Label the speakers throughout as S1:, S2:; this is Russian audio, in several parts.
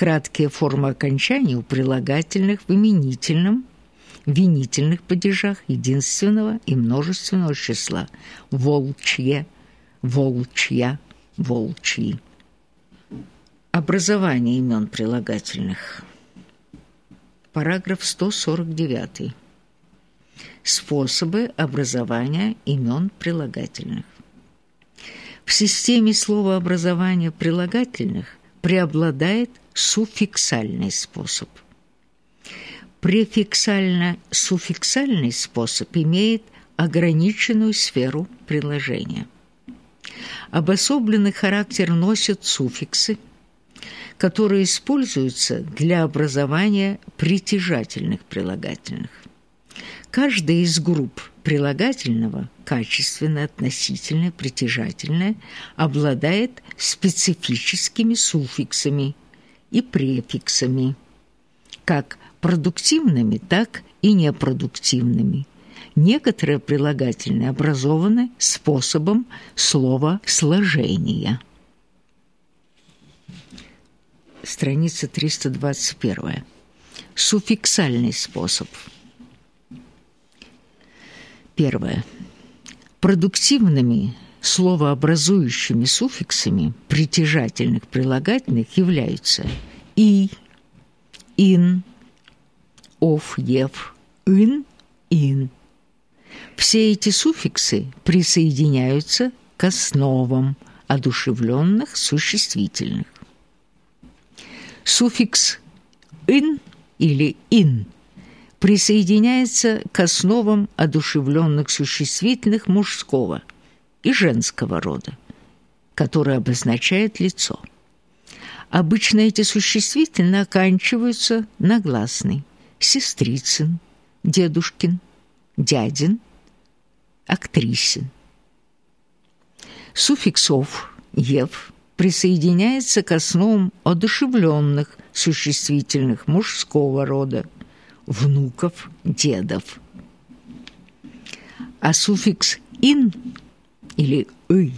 S1: краткие формы окончаний у прилагательных в именительном, винительных падежах единственного и множественного числа волчье, волчья, волчьи. Образование имен прилагательных. Параграф 149. Способы образования имен прилагательных. В системе словообразования прилагательных преобладает суффиксальный способ. Префиксально-суффиксальный способ имеет ограниченную сферу приложения. Обособленный характер носят суффиксы, которые используются для образования притяжательных прилагательных. Каждая из групп прилагательного, качественное, относительное, притяжательное, обладает специфическими суффиксами и префиксами, как продуктивными, так и непродуктивными. Некоторые прилагательные образованы способом слова сложения. Страница 321. Суффиксальный способ – Первое. Продуктивными словообразующими суффиксами притяжательных прилагательных являются «и», «ин», «ов», «ев», «ин», «ин». Все эти суффиксы присоединяются к основам одушевленных существительных. Суффикс «ин» или «ин» – присоединяется к основам одушевленных существительных мужского и женского рода, которые обозначают лицо. Обычно эти существительные оканчиваются на гласный «сестрицын», «дедушкин», «дядин», «актрисин». Суффиксов «ев» присоединяется к основам одушевленных существительных мужского рода – внуков, дедов. А суффикс «ин» или «ый»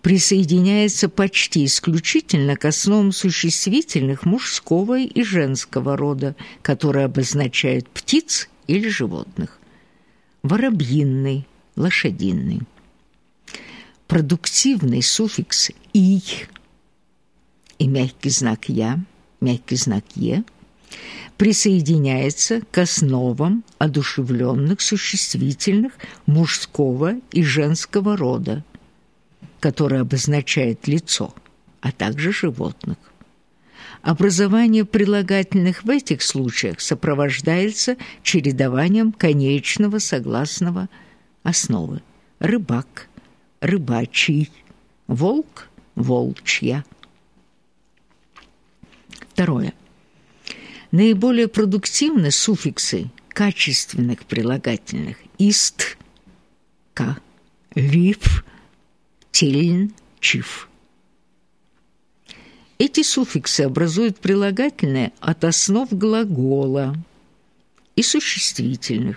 S1: присоединяется почти исключительно к основам существительных мужского и женского рода, которые обозначают птиц или животных. Воробьиный, лошадиный. Продуктивный суффикс «ий» и мягкий знак «я», мягкий знак «е» – присоединяется к основам одушевленных существительных мужского и женского рода, которое обозначает лицо, а также животных. Образование прилагательных в этих случаях сопровождается чередованием конечного согласного основы. Рыбак, рыбачий, волк, волчья. Второе. Наиболее продуктивны суффиксы качественных прилагательных «ист», «ка», «лиф», «тельн», «чиф». Эти суффиксы образуют прилагательные от основ глагола и существительных.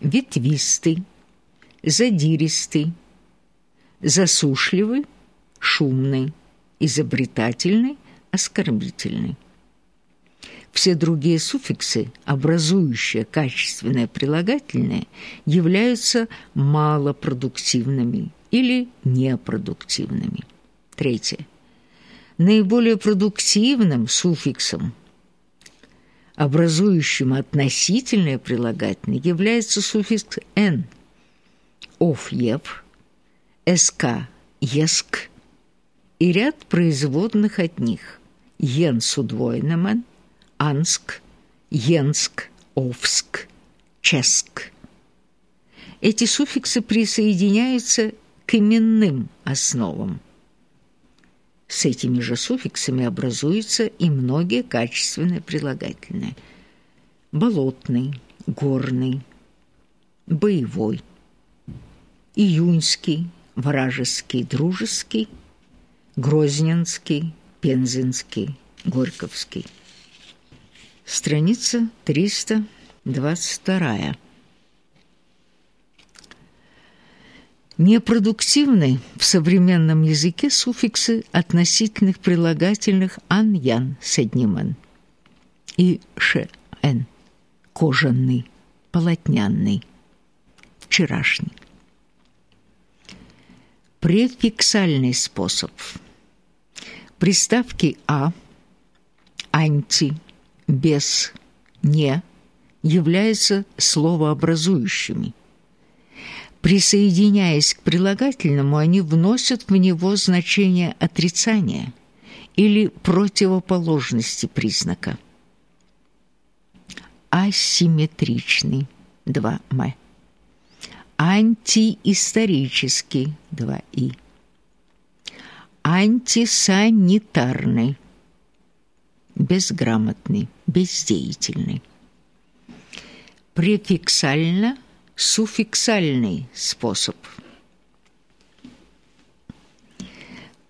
S1: Ветвистый, задиристый, засушливый, шумный, изобретательный, оскорбительный. Все другие суффиксы, образующие качественное прилагательное, являются малопродуктивными или непродуктивными. Третье. Наиболее продуктивным суффиксом, образующим относительное прилагательное, является суффикс «н» – «ов», «ев», «СК», «еск» и ряд производных от них – «ен» с удвоенным «н», Анск, Йенск, Овск, Ческ. Эти суффиксы присоединяются к именным основам. С этими же суффиксами образуются и многие качественные прилагательные. Болотный, горный, боевой, июньский, вражеский, дружеский, грозненский, пензенский, горьковский. Страница 322. Непродуктивны в современном языке суффиксы относительных прилагательных «ан-ян» с одним «н» и «ше-н» – кожаный, полотняный, вчерашний. Префиксальный способ. Приставки «а», «анти», «без», «не» являются словообразующими. Присоединяясь к прилагательному, они вносят в него значение отрицания или противоположности признака. Асимметричный 2М. Антиисторический 2И. Антисанитарный безграмотный, бездеятельный. Префиксально – суффиксальный способ.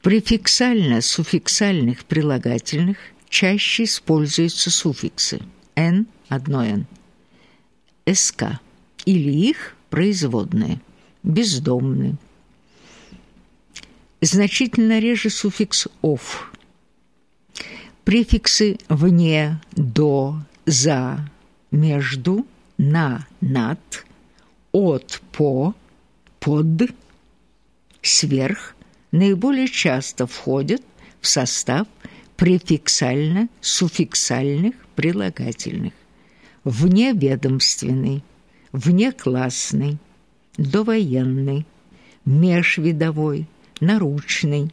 S1: Префиксально-суффиксальных прилагательных чаще используются суффиксы «н» – одно «н», «СК» или их производные «бездомный». Значительно реже суффикс «ов». Префиксы «вне», «до», «за», «между», «на», «над» от, по, под, сверх наиболее часто входят в состав префиксально-суффиксальных прилагательных. Вневедомственный, внеклассный, довоенный, межвидовой, наручный,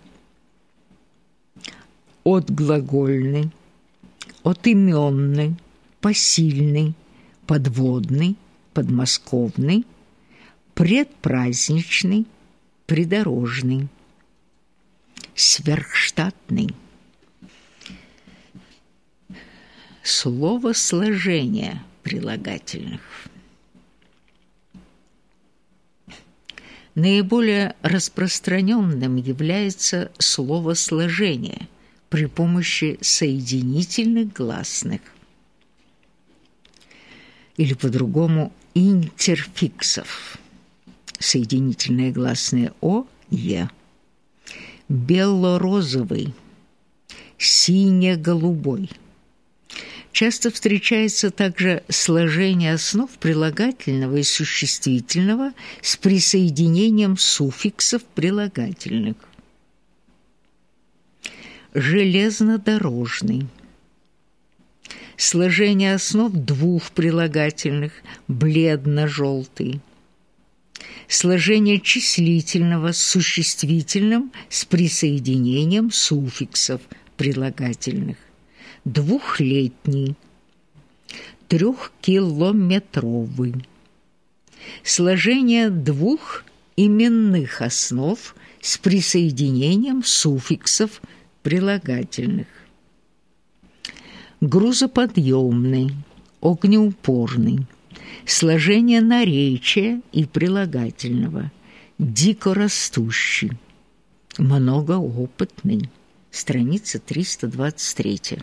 S1: отглагольный, отименный, посильный, подводный, подмосковный, предпраздничный, придорожный, сверхштатный. Слово сложения прилагательных. Наиболее распространенным является слово сложение при помощи соединительных гласных или по-другому интерфиксов. Соединительные гласные О, Е. Бело-розовый, сине-голубой. Часто встречается также сложение основ прилагательного и существительного с присоединением суффиксов прилагательных. Железнодорожный – сложение основ двух прилагательных бледно-желтый, сложение числительного с существительным с присоединением суффиксов прилагательных, двухлетний, трехкилометровый, сложение двух именных основ с присоединением суффиксов прилагательных грузоподъемный, огнеупорный, сложение наречия и прилагательного, дикорастущий, многоопытный, страница 323.